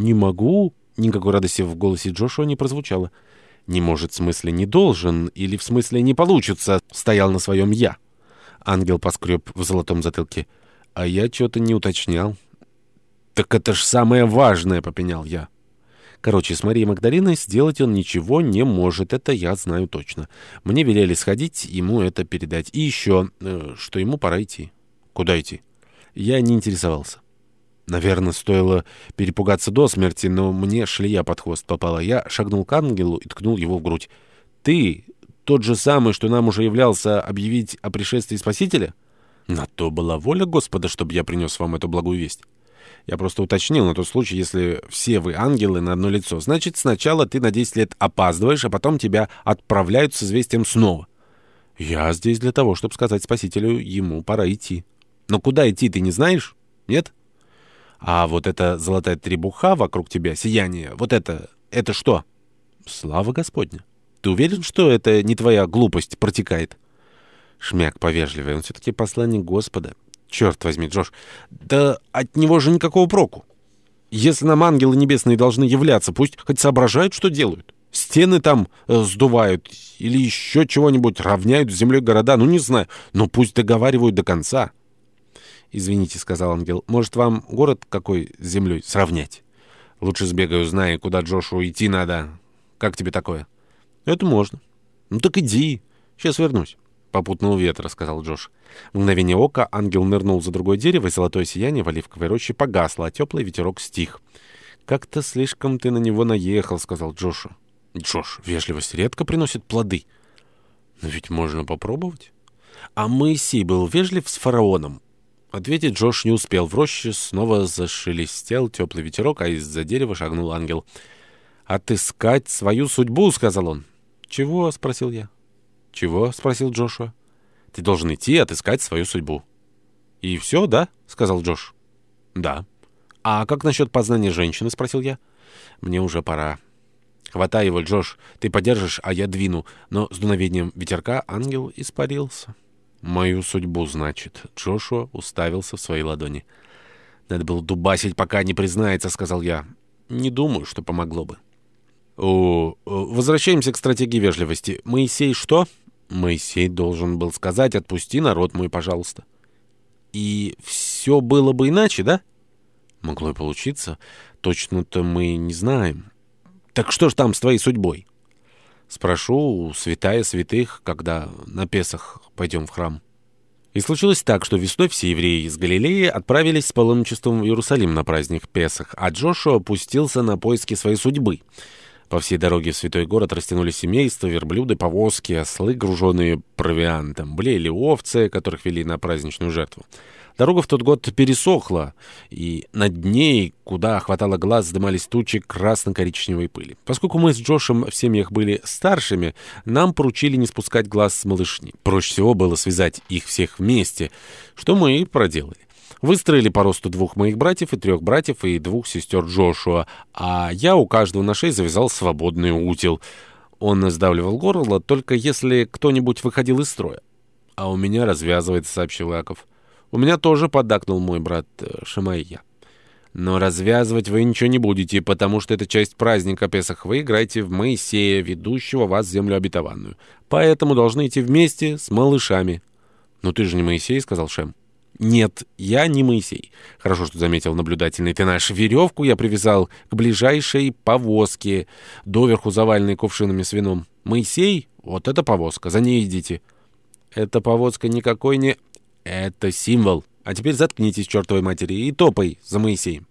«Не могу». Никакой радости в голосе Джошуа не прозвучало. «Не может, в смысле не должен, или в смысле не получится», — стоял на своем «я». Ангел поскреб в золотом затылке. «А я что-то не уточнял». «Так это ж самое важное», — попенял я. Короче, с Марией Магдалиной сделать он ничего не может, это я знаю точно. Мне велели сходить, ему это передать. И еще, э, что ему пора идти. Куда идти? Я не интересовался. Наверное, стоило перепугаться до смерти, но мне шлея под хвост попала. Я шагнул к ангелу и ткнул его в грудь. «Ты тот же самый, что нам уже являлся объявить о пришествии Спасителя?» «На то была воля Господа, чтобы я принес вам эту благую весть». Я просто уточнил на тот случай, если все вы ангелы на одно лицо. Значит, сначала ты на 10 лет опаздываешь, а потом тебя отправляют с известием снова. Я здесь для того, чтобы сказать Спасителю, ему пора идти. Но куда идти, ты не знаешь? Нет? А вот эта золотая требуха вокруг тебя, сияние, вот это, это что? Слава Господня. Ты уверен, что это не твоя глупость протекает? Шмяк повежливый, он все-таки посланник Господа. Черт возьми, Джош, да от него же никакого проку. Если нам ангелы небесные должны являться, пусть хоть соображают, что делают. Стены там э, сдувают или еще чего-нибудь, равняют с землей города, ну не знаю, но пусть договаривают до конца. «Извините», — сказал ангел, — «может, вам город какой с землей сравнять?» «Лучше сбегаю, знаю, куда Джошу идти надо. Как тебе такое?» «Это можно». «Ну так иди. Сейчас вернусь». «Попутного ветра», — сказал Джош. В мгновение ока ангел нырнул за другое дерево, и золотое сияние в оливковой роще погасло, а теплый ветерок стих. «Как-то слишком ты на него наехал», — сказал Джошу. «Джош, вежливость редко приносит плоды». «Но ведь можно попробовать». А Моисей был вежлив с фараоном. Ответить Джош не успел. В роще снова зашелестел теплый ветерок, а из-за дерева шагнул ангел. «Отыскать свою судьбу», — сказал он. «Чего?» — спросил я. «Чего?» — спросил Джошуа. «Ты должен идти отыскать свою судьбу». «И все, да?» — сказал Джош. «Да». «А как насчет познания женщины?» — спросил я. «Мне уже пора». «Хватай его, Джош. Ты подержишь, а я двину». Но с дуновением ветерка ангел испарился. «Мою судьбу, значит». Джошуа уставился в свои ладони. «Надо было дубасить, пока не признается», — сказал я. «Не думаю, что помогло бы». О, возвращаемся к стратегии вежливости. Моисей что?» Моисей должен был сказать «Отпусти народ мой, пожалуйста». «И все было бы иначе, да?» «Могло и получиться. Точно-то мы не знаем». «Так что ж там с твоей судьбой?» Спрошу у святая святых, когда на Песах пойдем в храм. И случилось так, что весной все евреи из Галилеи отправились с паломничеством в Иерусалим на праздник Песах, а Джошуа опустился на поиски своей судьбы. По всей дороге в святой город растянулись семейства, верблюды, повозки, ослы, груженные провиантом, блеяли овцы, которых вели на праздничную жертву. Дорога в тот год пересохла, и над ней, куда хватало глаз, вздымались тучи красно-коричневой пыли. Поскольку мы с Джошем в семьях были старшими, нам поручили не спускать глаз с малышни. Проще всего было связать их всех вместе, что мы и проделали. Выстроили по росту двух моих братьев и трех братьев и двух сестер Джошуа, а я у каждого на шее завязал свободный утил. Он сдавливал горло, только если кто-нибудь выходил из строя. «А у меня развязывается», — сообщил Яков. У меня тоже поддакнул мой брат э, Шамаия. Но развязывать вы ничего не будете, потому что это часть праздника Песах. Вы играете в Моисея, ведущего вас в землю обетованную. Поэтому должны идти вместе с малышами. «Ну ты же не Моисей», — сказал Шем. «Нет, я не Моисей. Хорошо, что заметил наблюдательный ты наш. Веревку я привязал к ближайшей повозке, доверху заваленной кувшинами с вином. Моисей? Вот это повозка, за ней идите». «Эта повозка никакой не...» Это символ. А теперь заткнитесь, чертовой матери, и топай за Моисеем.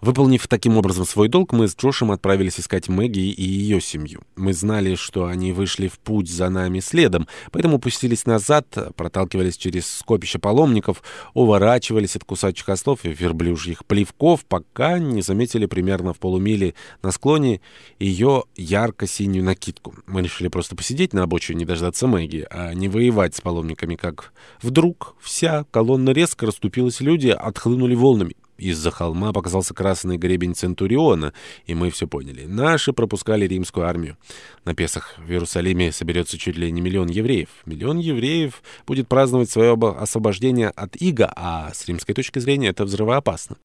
Выполнив таким образом свой долг, мы с Джошем отправились искать Мэгги и ее семью. Мы знали, что они вышли в путь за нами следом, поэтому пустились назад, проталкивались через скопище паломников, уворачивались от кусачих ослов и верблюжьих плевков, пока не заметили примерно в полумиле на склоне ее ярко-синюю накидку. Мы решили просто посидеть на обочине, не дождаться Мэгги, а не воевать с паломниками, как вдруг вся колонна резко расступилась, люди отхлынули волнами. Из-за холма показался красный гребень Центуриона, и мы все поняли. Наши пропускали римскую армию. На Песах в Иерусалиме соберется чуть ли не миллион евреев. Миллион евреев будет праздновать свое освобождение от ига, а с римской точки зрения это взрывоопасно.